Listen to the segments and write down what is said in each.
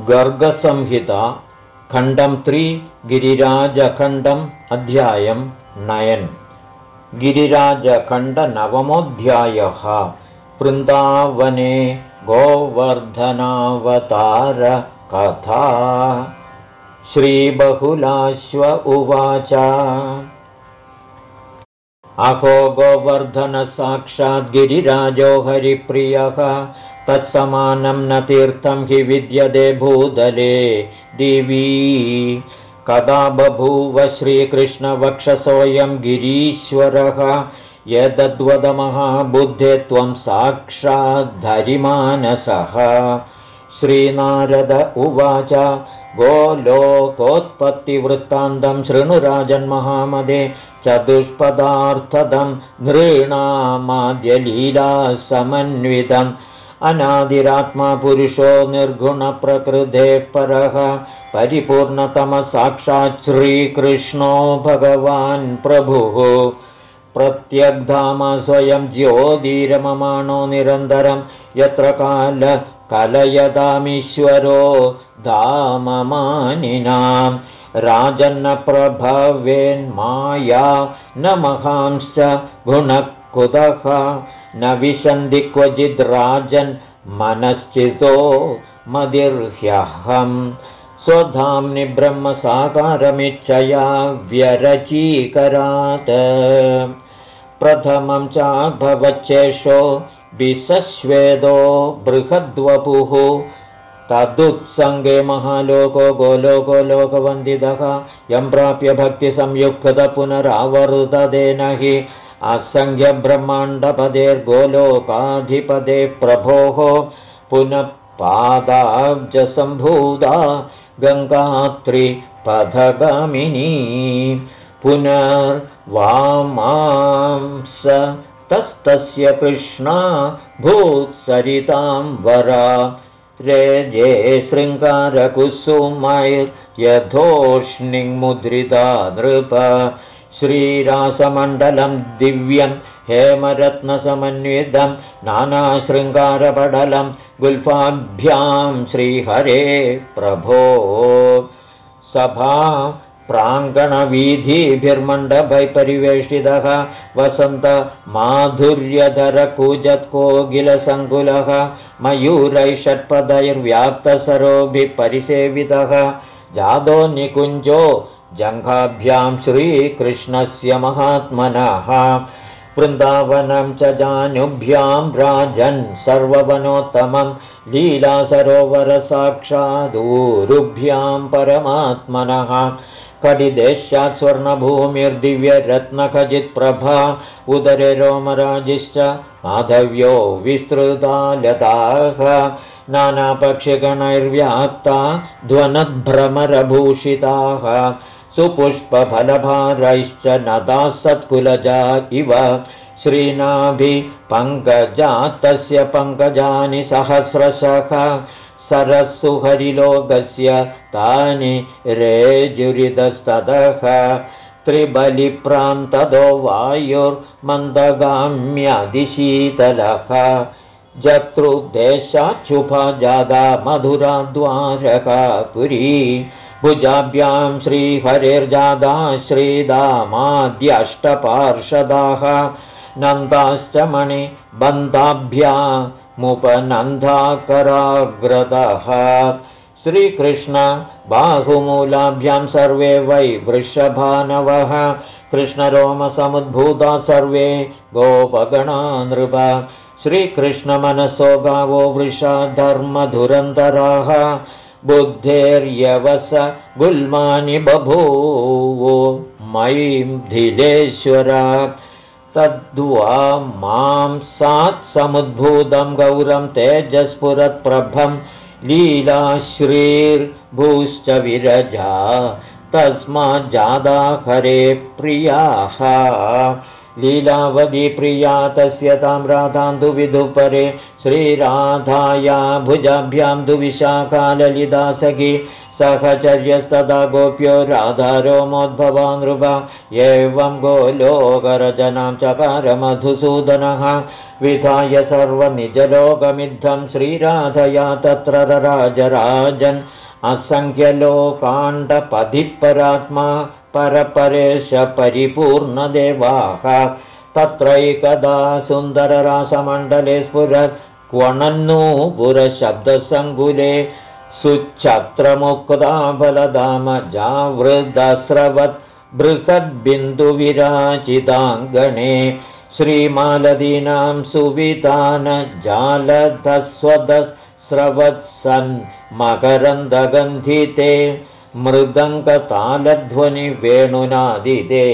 गर्गसंहिता खण्डं त्रि गिरिराजखण्डम् अध्यायं नयन्. गिरिराजखण्डनवमोऽध्यायः वृन्दावने गोवर्धनावतारकथा श्रीबहुलाश्व उवाच। अहो गोवर्धनसाक्षाद्गिरिराजो हरिप्रियः तत्समानं न तीर्थं हि विद्यते भूतले दिवि कदा बभूव श्रीकृष्णवक्षसोऽयं गिरीश्वरः? यदद्वदमहाबुद्धे त्वं साक्षाद्धरिमानसः श्रीनारद उवाच गोलोकोत्पत्तिवृत्तान्तं शृणुराजन्महामदे चतुष्पदार्थदं नृणामाद्यलीलासमन्वितम् अनादिरात्मा पुरुषो निर्गुणप्रकृतेः परः। परिपूर्णतमसाक्षात् श्रीकृष्णो भगवान् प्रभुः। प्रत्यग्धाम स्वयं ज्योतिरममाणो निरन्तरं यत्र काल कलयदामीश्वरो धाममानिनां। राजन्नप्रभवेन्माया न महांश्च गुणकुतः न विशन्ति क्वचिद्राजन् मनश्चितो मदिर्ह्यहम् स्वधाम्नि ब्रह्मसाकारमिच्छया व्यरचीकरात्। प्रथमं चाभवच्चेषो विसश्वेदो बृहद्वपुः। तदुत्सङ्गे महालोको गोलोको लोकवन्दितः। यं प्राप्य भक्तिसंयुक्तः पुनरावरुतदेन हि असङ्ख्यब्रह्माण्डपदेर्गोलोकाधिपदे प्रभोः पुनः पादाब्जसम्भूता गङ्गात्रिपथगामिनी। पुनर्वामांस तस्तस्य कृष्णा भूत्सरितां वरा रेजे शृङ्गारकुसुमैर्यथोष्णिङ्मुद्रिता नृप श्रीरासमण्डलं दिव्यं हेमरत्नसमन्वितं नानाशृङ्गारपटलं गुल्फाभ्यां श्रीहरे प्रभो। सभा प्राङ्गणवीधिभिर्मण्डभैपरिवेष्टितः वसन्तमाधुर्यधरकूजत्कोगिलसङ्कुलः मयूरैषट्पदैर्व्याप्तसरोभिः परिसेवितः जादो निकुञ्जो जङ्घाभ्यां श्रीकृष्णस्य महात्मनः। वृन्दावनं च जानुभ्यां राजन् सर्ववनोत्तमं लीलासरोवरसाक्षादूरुभ्यां परमात्मनः। कडिदेशात् स्वर्णभूमिर्दिव्यरत्नखजित्प्रभा उदरे रोमराजिश्च माधव्यो विस्तृता लताः नानापक्षिगणैर्व्याप्ता ध्वनद्भ्रमरभूषिताः सुपुष्पफलभारैश्च नदा सत्कुलजा इव श्रीनाभिपङ्कजातस्य पङ्कजानि सहस्रशः सरस्सुहरिलोकस्य तानि रेजुरितस्ततः त्रिबलिप्रान्तदो वायुर्मन्दगाम्यधिशीतलः जतृदेशाच्छुभा जादा मधुराद्वारका पुरी भुजाभ्यां श्रीहरिर्जादा श्रीदामाद्यष्टपार्षदाः नन्दाश्च मणिबन्धाभ्यामुपनन्दाकराग्रतः श्रीकृष्ण बाहुमूलाभ्यां सर्वे वै वृषभानवः। कृष्णरोमसमुद्भूता सर्वे गोपगणा नृप श्रीकृष्णमनसो गावो वृषा धर्मधुरन्तराः बुद्धेर्यवस गुल्मानि बभूवो। मयीं धिलेश्वर तद्वा मां सात्समुद्भूतं गौरं तेजस्फुरत्प्रभं लीलाश्रीर्भूश्च विरजा। तस्माज्जादाहरे प्रियाः लीलावधिप्रिया तस्य तां राधान्धुविधुपरे श्रीराधाया भुजाभ्यां दुविशाखाललिदासखि सहचर्यस्तदा गोप्यो राधारोमोद्भवा नृप। एवं गोलोकरचनां चकारमधुसूदनः। विधाय सर्वनिजलोकमिद्धं श्रीराधया तत्र राजराजन्। असङ्ख्यलोकाण्डपधिपरात्मा परपरेश परिपूर्णदेवाः तत्रैकदा सुन्दररासमण्डले स्फुरत् क्वणन्नूपुरशब्दसङ्कुले सुच्छत्रमुक्ता फलदाम जावृदस्रवत् बृहद्बिन्दुविराचिताङ्गणे श्रीमालदीनां सुवितान जालधस्वदस्रवत्सन् मकरन्दगन्धिते मृदङ्गतालध्वनिवेणुनादिते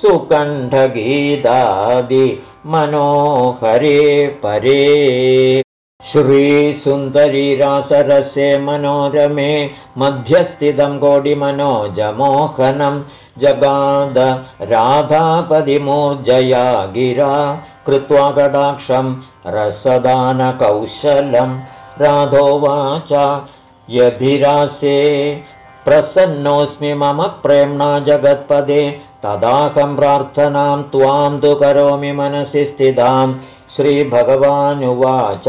सुकण्ठगीतादि मनोहरे परे। श्रीसुन्दरीरासरसे मनोरमे मध्यस्थितं कोटिमनोजमोहनं जगाद राधापदिमूर्जया गिरा कृत्वा कटाक्षं रसदानकौशलं। राधोवाच यधिरासे प्रसन्नोऽस्मि मम प्रेम्णा जगत्पदे तदाहं प्रार्थनां त्वां तु करोमि मनसि स्थितां। श्रीभगवानुवाच।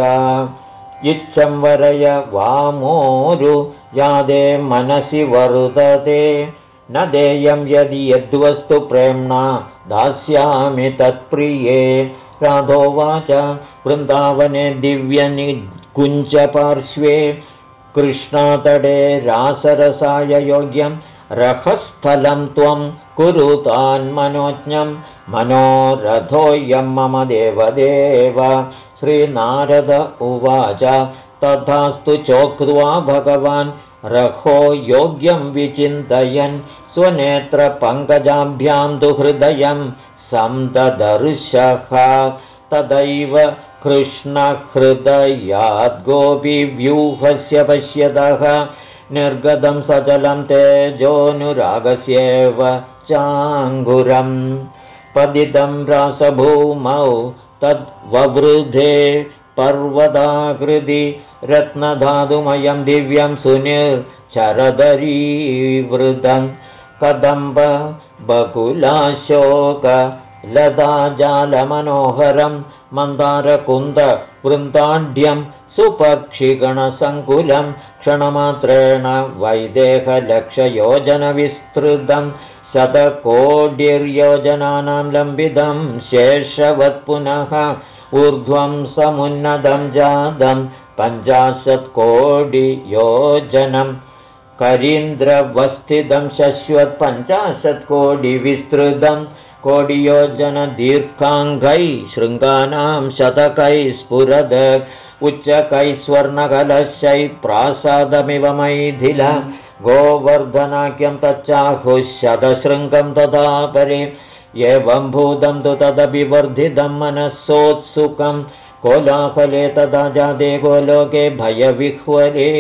इच्छं वरय वामोरु यादे मनसि वरुदते। न देयं यदि यद्वस्तु प्रेम्णा दास्यामि तत्प्रिये। राधोवाच वृन्दावने दिव्यनिकुञ्जपार्श्वे कृष्णातडे रासरसाय योग्यं रखस्थलं त्वं कुरु तान्मनोज्ञं मनोरथोऽयं मम देवदेव। श्रीनारद उवाच तथास्तु चोक्त्वा भगवान् रथो योग्यं विचिन्तयन् स्वनेत्रपङ्कजाभ्यां तु हृदयं सन्ददर्शः तदैव कृष्णहृदयाद्गोपिव्यूहस्य पश्यतः निर्गतं सचलं तेजोऽनुरागस्येव चाङ्गुरम् पदितं रासभूमौ तद्ववृधे पर्वताकृति रत्नधातुमयं दिव्यं सुनिर्चरदरीवृतं कदम्ब बकुलाशोक लताजालमनोहरं मन्दारकुन्दवृन्दाढ्यं सुपक्षिगणसङ्कुलं क्षणमात्रेण वैदेहलक्षयोजनविस्तृतं शतकोटिर्योजनानां लम्बितं शेषवत्पुनः ऊर्ध्वं समुन्नतं जातं पञ्चाशत्कोटियोजनं। करीन्द्रवस्थितं शश्वत्पञ्चाशत्कोटिविस्तृतम् कोडियोजनदीर्घाङ्गैः शृङ्गानां शतकैः स्फुरद उच्चकैः स्वर्णकलशैः प्रासादमिव मैथिल। गोवर्धनाख्यं तच्चाहुः शतशृङ्गं तथा परे एवं भूतं तु तदपि वर्धितं मनःसोत्सुकं कोलाहले तदा जाते गोलोके भयविह्वले।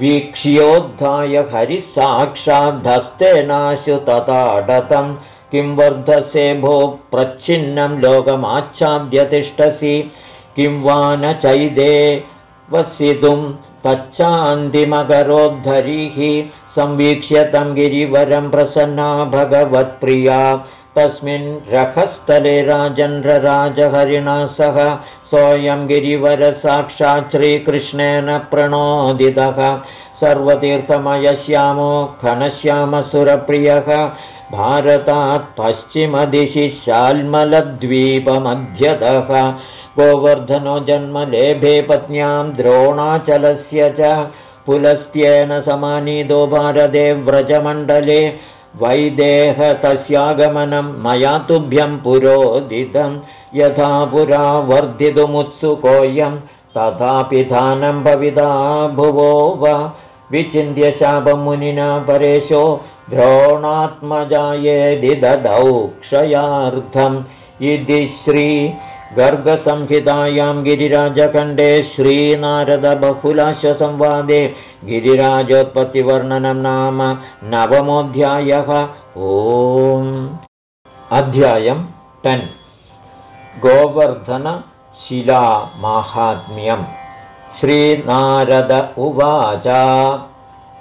वीक्ष्योद्धाय हरिः साक्षाद्धस्तेनाशु तथाडतम् किं वर्धसे भो प्रच्छिन्नं लोकमाच्छाद्य तिष्ठसि किं वा न चैदे वसितुं तच्चान्तिमकरोद्धरिः? संवीक्ष्य तं गिरिवरं प्रसन्ना भगवत्प्रिया। तस्मिन् रखस्थले राजन्द्रराजहरिणा सह सोऽयं गिरिवरसाक्षात् श्रीकृष्णेन प्रणोदितः। सर्वतीर्थमयश्यामो घनश्यामसुरप्रियः भारतात् पश्चिमदिशि शाल्मलद्वीपमध्यतः गोवर्धनो जन्मलेभे पत्न्यां द्रोणाचलस्य च पुलस्त्येन समानीतो भारते व्रजमण्डले वैदेह तस्यागमनं मया तुभ्यं पुरोदितं यथा पुरा वर्धितुमुत्सुकोऽयं तथापि धानं भविता भुवो वा विचिन्त्य शापमुनिना परेशो द्रोणात्मजाये ददौ क्षयार्थम्। इति श्रीगर्गसंहितायां गिरिराजखण्डे श्रीनारदबहुलाशसंवादे गिरिराजोत्पत्तिवर्णनं नाम नवमोऽध्यायः। ओम् अध्यायम् टेन्। गोवर्धनशिलामाहात्म्यम् श्रीनारद उवाच।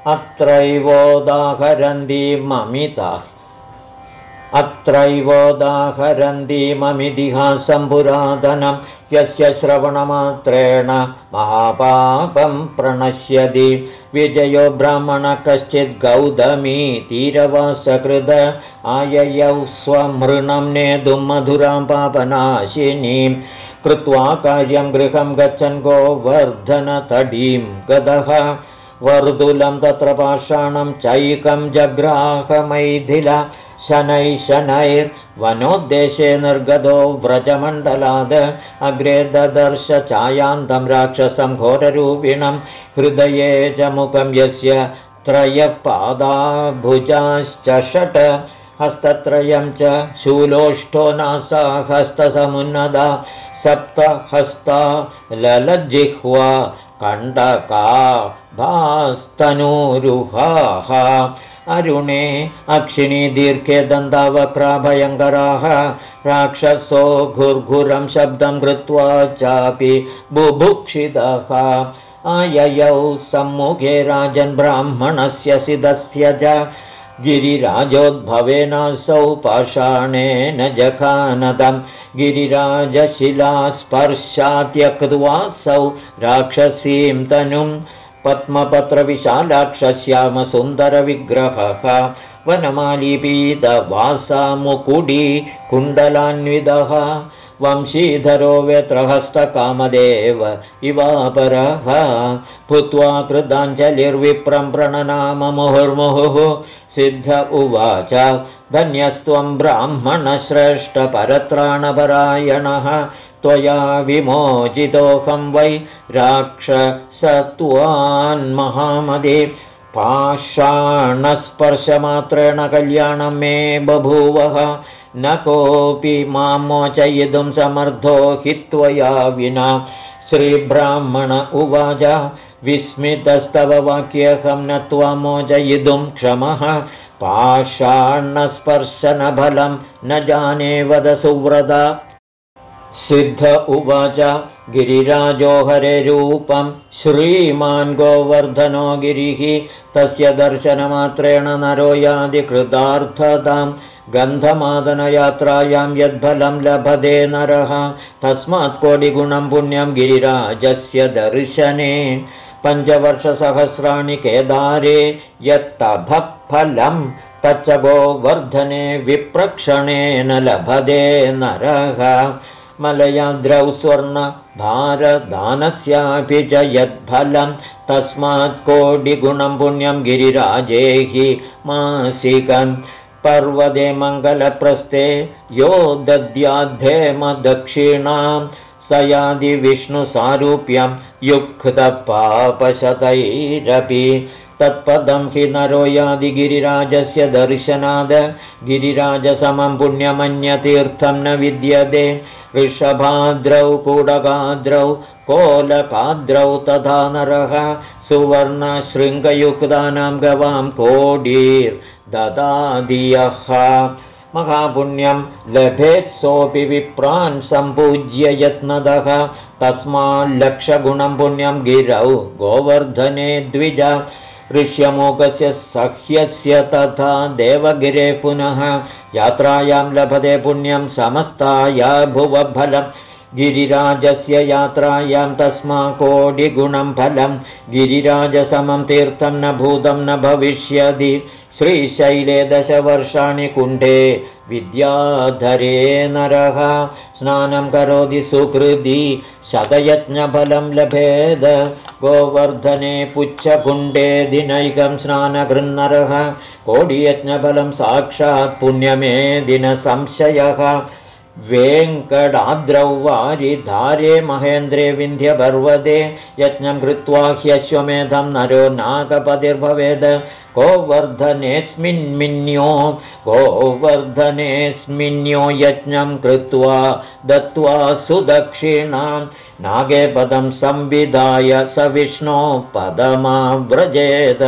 अत्रैवोदाहरन्ती ममिता। अत्रैवोदाहरन्तीममितिहासं पुरातनं यस्य श्रवणमात्रेण महापापं प्रणश्यति। विजयो ब्राह्मण कश्चित् गौतमी तीरवासकृत आययौ स्वमृणं नेतुं मधुरां पापनाशिनीं कृत्वा कार्यं गृहं गच्छन् गोवर्धनतडीं गतः वर्दुलं तत्र पाषाणं चैकं जग्राहमैथिल शनैः शनैर्वनोद्देशे निर्गतो व्रजमण्डलाद। अग्रे ददर्श छायान्तं राक्षसं घोररूपिणं। हृदये च मुखं यस्य त्रयः पादाभुजाश्च षट् हस्तत्रयं च शूलोष्ठो नासा हस्तसमुन्नदा सप्तहस्ता ललज्जिह्वा कण्डका भास्तनूरुहाः। अरुणे अक्षिणी दीर्घे दन्तावक्राभयङ्कराः राक्षसो घुर्घुरं शब्दं कृत्वा चापि बुभुक्षितः। आययौ सम्मुखे राजन् ब्राह्मणस्य सिदस्य च। गिरिराजोद्भवेनासौ पाषाणेन जखानदम् गिरिराजशिलास्पर्शात्यक्त्वासौ राक्षसीं तनुम् पद्मपत्रविशालाक्षश्यामसुन्दरविग्रहः वनमालिपीतवासामुकुडी कुण्डलान्विदः वंशीधरो व्यत्रहस्तकामदेव इवापरः भूत्वा कृताञ्जलिर्विप्रं प्रणनाममुहुर्मुहुः सिद्ध उवाच धन्यस्त्वं ब्राह्मणश्रेष्ठपरत्राणपरायणः त्वया विमोचितोऽहं वै राक्षसत्वान्महामदे पाषाणस्पर्शमात्रेण कल्याणं मे बभूवः न कोऽपि मां मोचयितुं समर्थो हि त्वया विना। श्रीब्राह्मण उवाच विस्मितस्तव वाक्यहं न त्वमोचयितुं क्षमः पाषाणस्पर्शनफलं न जाने वद सुव्रत। सिद्ध उवाच गिरिराजो रूपं। श्रीमान् गोवर्धनो गिरिः तस्य दर्शनमात्रेण नरो यादिकृतार्थतां गन्धमादनयात्रायां यद्फलं लभते नरः। तस्मात् कोटिगुणं पुण्यं गिरिराजस्य दर्शने। पञ्चवर्षसहस्राणि केदारे यत्तभफलं तच्च गोवर्धने विप्रक्षणेन लभते नरः। मलयाद्रौ स्वर्णभारदानस्यापि च यद्फलं तस्मात् कोटिगुणं पुण्यं गिरिराजे हि मासिकं पर्वते मङ्गलप्रस्थे यो दद्याद्धेम दक्षिणां स यादिविष्णुसारूप्यं युक्तपापशतैरपि तत्पदं हि नरो यादिगिरिराजस्य दर्शनाद। गिरिराजसमं पुण्यमन्यतीर्थं न विद्यते। वृषभाद्रौ कूडकाद्रौ कोलकाद्रौ तथा नरः। सुवर्णशृङ्गयुक्तानां गवां कोडीर्ददादियः महापुण्यं लभेत्सोऽपि विप्रान् सम्पूज्य यत्नदः। तस्माल्लक्षगुणं पुण्यं गिरौ गोवर्धने द्विज ऋष्यमोकस्य सह्यस्य तथा देवगिरे पुनः। यात्रायां लभते पुण्यं समस्ताया भुवफलं गिरिराजस्य यात्रायां तस्मा कोटिगुणं फलं। गिरिराजसमं तीर्थं न भूतं न भविष्यति। श्रीशैले दशवर्षाणि कुण्ठे विद्याधरे नरः। स्नानं करोति सुकृति। शतयज्ञफलं लभेद गोवर्धने पुच्छकुण्डे दिनैकं स्नानगृन्नरः कोडियज्ञफलं साक्षात् पुण्यमे दिनसंशयः। वेङ्कटाद्रौ वारिधारे महेन्द्रे विन्ध्यपर्वते यज्ञं कृत्वा ह्यश्वमेधं नरो नागपतिर्भवेद गोवर्धनेऽस्मिन्मिन्यो गोवर्धनेऽस्मिन्यो यज्ञं कृत्वा दत्त्वा सुदक्षिणां नागे पदं संविधाय स विष्णो पदमाव्रजेत।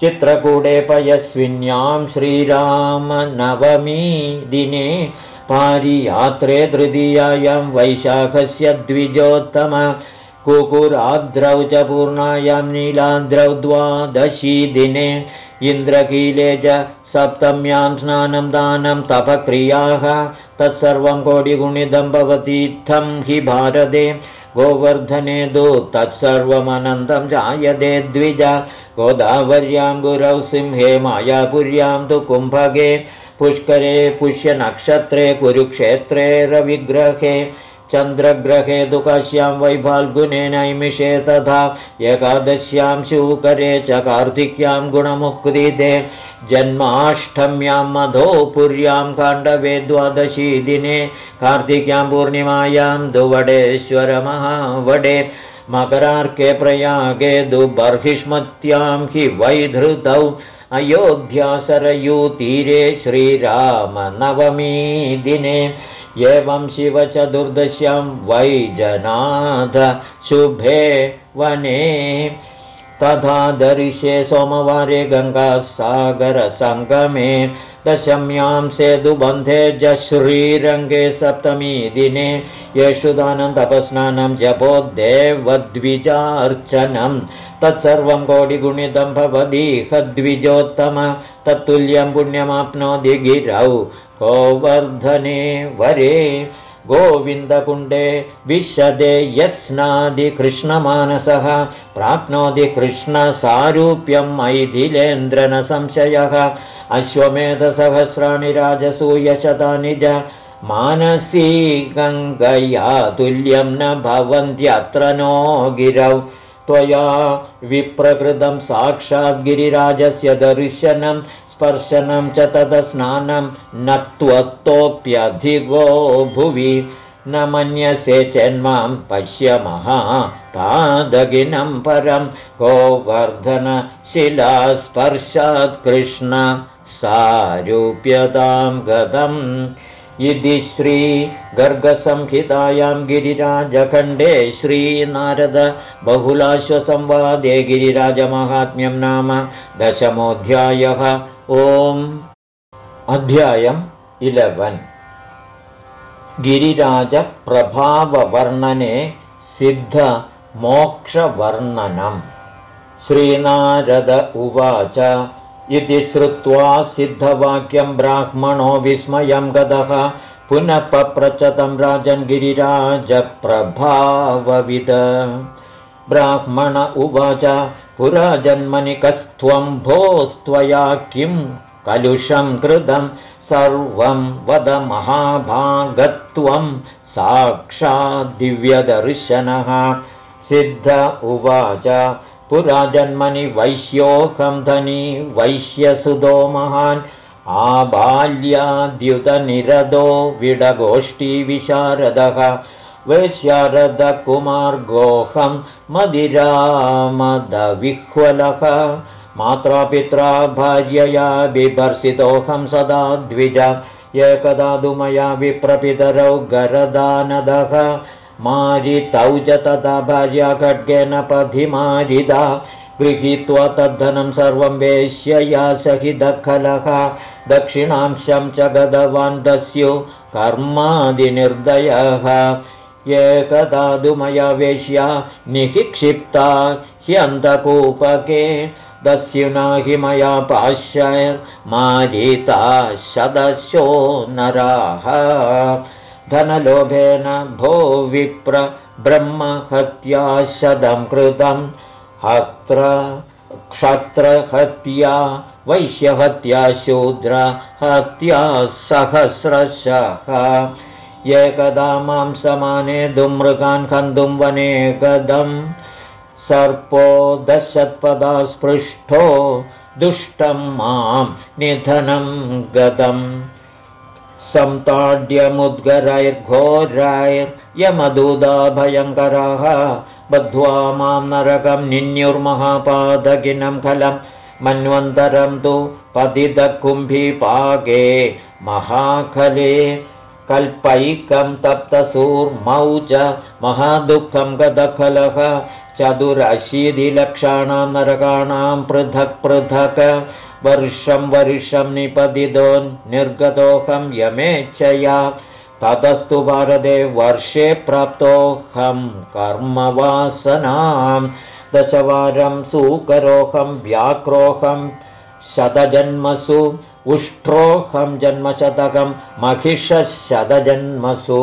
चित्रकूटे पयस्विन्यां श्रीरामनवमी दिने पारियात्रे तृतीयायां वैशाखस्य द्विजोत्तम कुकुराद्रौ च पूर्णायां नीलाद्रौ द्वादशी दिने इन्द्रकीले च सप्तम्यां स्नानं दानं तपक्रियाः तत्सर्वं कोटिगुणितं भवतीत्थं हि भारते। गोवर्धने दु तत्सर्वमनन्तं जायते द्विज। गोदावर्यां गुरौ सिंहे मायापुर्यां तु कुम्भगे पुष्करे पुष्यनक्षत्रे कुरुक्षेत्रे रविग्रहे चन्द्रग्रहे तु कस्यां वैफाल्गुने नैमिषे तथा एकादश्यां शूकरे च कार्तिक्यां गुणमुक्तिदे जन्माष्टम्यां मधोपुर्यां काण्डवे द्वादशी दिने कार्तिक्यां पूर्णिमायां दुवडेश्वरमहावडे मकरार्के प्रयागे दुबर्हिष्मत्यां हि वैधृतौ अयोध्यासरयूतीरे श्रीरामनवमी दिने एवं शिवचतुर्दश्यां वैजनाथ शुभे वने। तथा दर्शे सोमवारे गङ्गासागरसङ्गमे दशम्यां सेतुबन्धे च श्रीरङ्गे सप्तमी दिने येषु दानं तपस्नानं जपोद्देवद्विजार्चनं। तत्सर्वं कोटिगुणितं भवदीहद्विजोत्तम तत्तुल्यं पुण्यमाप्नोति गिरौ गोवर्धने वरे गोविन्दकुण्डे विशदे यत्स्नादिकृष्णमानसः प्राप्नोति कृष्णसारूप्यं मैथिलेन्द्र संशयः अश्वमेधसहस्राणि राजसूयशतानि च मानसी गङ्गया तुल्यं न भवन्त्यत्र नो गिरौ। त्वया विप्रकृतं साक्षाद्गिरिराजस्य दर्शनं स्पर्शनं च तदस्नानं न त्वत्तोऽप्यधिगो भुवि। न मन्यसे चेन्मां पश्यमः पादगिनं परं। गोवर्धनशिलास्पर्शात् कृष्ण सारूप्यतां गतम्। इति श्रीगर्गसंहितायां गिरिराजखण्डे श्रीनारद बहुलाश्वसंवादे गिरिराजमाहात्म्यं नाम दशमोऽध्यायः इलवन् गिरिराजप्रभाववर्णने सिद्धमोक्षवर्णनम् श्रीनारद उवाच इति श्रुत्वा सिद्धवाक्यं ब्राह्मणो विस्मयं गतः पुनः पप्रचतं राजन् गिरिराजप्रभावविद ब्राह्मण उवाच पुरा जन्मनि कस्त्वं भोस्त्वया किं कलुषं कृतं सर्वं वद महाभागत्वं साक्षाद्दिव्यदर्शनः। सिद्ध उवाच पुरा जन्मनि वैश्योऽहं धनी वैश्यसुदो महान्। आबाल्याद्युतनिरदो विडगोष्ठीविशारदः वैश्यारदकुमार्गोऽहं मदिरामदविह्वलः। मात्रापित्रा भार्यया बिभर्सितोऽहं सदा द्विज। एकदा तु मया विप्रपितरौ गरदानदः। मारितौ च तथा भार्या खड्गेन पथिमारिदा गृहीत्वा तद्धनं सर्वं वेश्यया सहितखलः। दक्षिणांशं च गतवान् दस्यु कर्मादिनिर्दयः एकदा मया वेश्या निःक्षिप्ता ह्यन्तकूपके दस्युना हि मया पाश्य शदशो नराः। धनलोभेन भो विप्र ब्रह्महत्या शदं कृतं हत्र क्षत्रहत्या वैश्यहत्या शूद्रहत्या सहस्रशः एकदा मां समाने दुमृगान् खन्तुं वने गदम् सर्पो दशत्पदा स्पृष्टो दुष्टं मां निधनं गतम् सम्ताड्यमुद्गरैर्घोरैर्यमदूदा भयङ्कराः बद्ध्वा मां नरकं निन्युर्महापादगिनं खलं मन्वन्तरं तु पतितकुम्भीपाके महाखले कल्पैकं तप्तसूर्मौ च महादुःखं गदखलः चतुरशीतिलक्षाणां नरकाणां पृथक् पृथक् वर्षं वर्षं निपतितो निर्गतोऽहं यमेच्छया। ततस्तु भारते वर्षे प्राप्तोऽहं कर्मवासनां। दशवारं सुकरोऽहं व्याक्रोऽहं शतजन्मसु उष्ट्रोऽहं जन्मशतकं महिषशतजन्मसु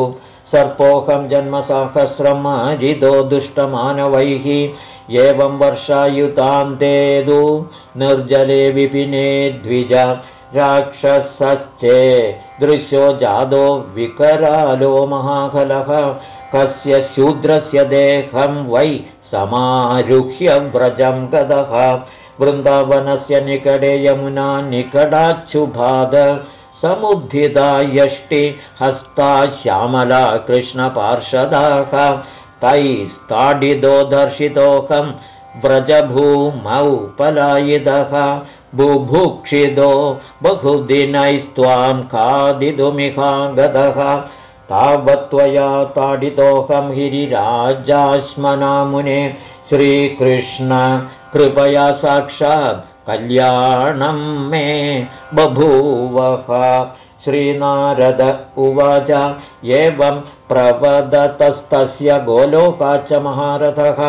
सर्पोऽहं जन्मसहस्रमजिदो दुष्टमानवैः। एवं वर्षायुतान्तेदु निर्जले विपिने द्विज राक्षसश्चे दृश्यो जादो विकरालो महाकलः कस्य शूद्रस्य देहं वै समारुह्य व्रजं गदः वृन्दावनस्य निकटे यमुना निकटाच्छुभाद समुद्धिता यष्टि हस्ता श्यामला कृष्णपार्षदाः तैस्ताडितो दर्शितोऽहं व्रजभूमौ पलायितः बुभुक्षितो बहुदिनैस्त्वां खादितुमिहागतः तावत्त्वया ताडितोऽहं गिरिराजाश्मनामुने श्रीकृष्ण कृपया साक्षात् कल्याणं मे बभूवः। श्रीनारद उवाच एवं प्रवदतस्तस्य गोलोकाच महारथः।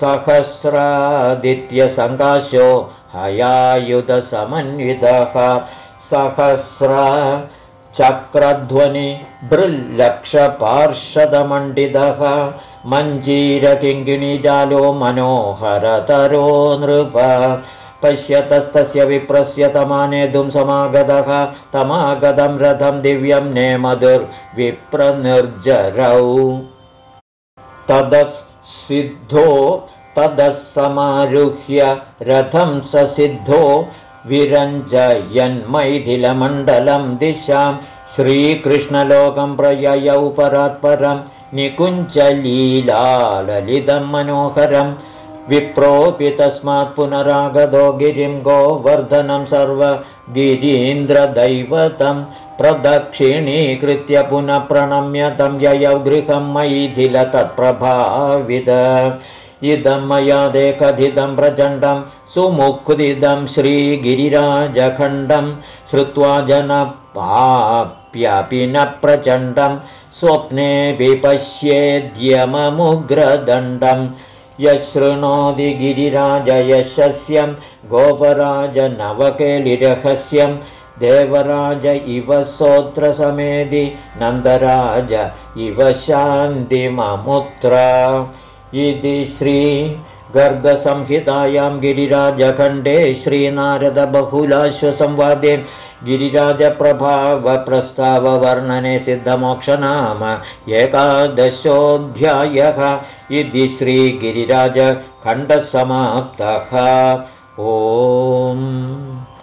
सहस्रादित्यसङ्काशो हयायुधसमन्वितः। सहस्र चक्रध्वनि बृल्लक्षपार्षदमण्डितः मञ्जीरकिङ्गिणीजालो मनोहरतरो नृप। पश्यतस्तस्य विप्रस्य तमानेतुं समागतः तमागतं रथं दिव्यं नेमधुर्विप्रनिर्जरौ तदः सिद्धो तदः समारुह्य रथं स सिद्धो विरञ्जयन्मैथिलमण्डलं दिशां। श्रीकृष्णलोकं प्रययौ परात्परं निकुञ्चलीलाललितं मनोहरम् विप्रोऽपि तस्मात् पुनरागतो गिरिं गोवर्धनं सर्वगिरीन्द्रदैवतं प्रदक्षिणीकृत्य पुनः प्रणम्य तं ययौ गृहं मैथिल तत्प्रभाविद इदं मया देखधितं प्रचण्डं सुमुक्तिदं श्रीगिरिराजखण्डं श्रुत्वा जनपाप्यपि न प्रचण्डं स्वप्नेऽपि पश्येद्यममुग्रदण्डम् यशृणोति गिरिराजयशस्यं गोपराजनवकेलिरहस्यं देवराज इव सोत्रसमेधि नन्दराज इव शान्तिममुत्र। इति श्रीगर्गसंहितायां गिरिराजखण्डे श्रीनारदबहुलाश्वसंवादे गिरिराजप्रभावप्रस्ताववर्णने सिद्धमोक्षनाम एकादशोऽध्यायः। इति श्रीगिरिराजखण्डसमाप्तः। ओम्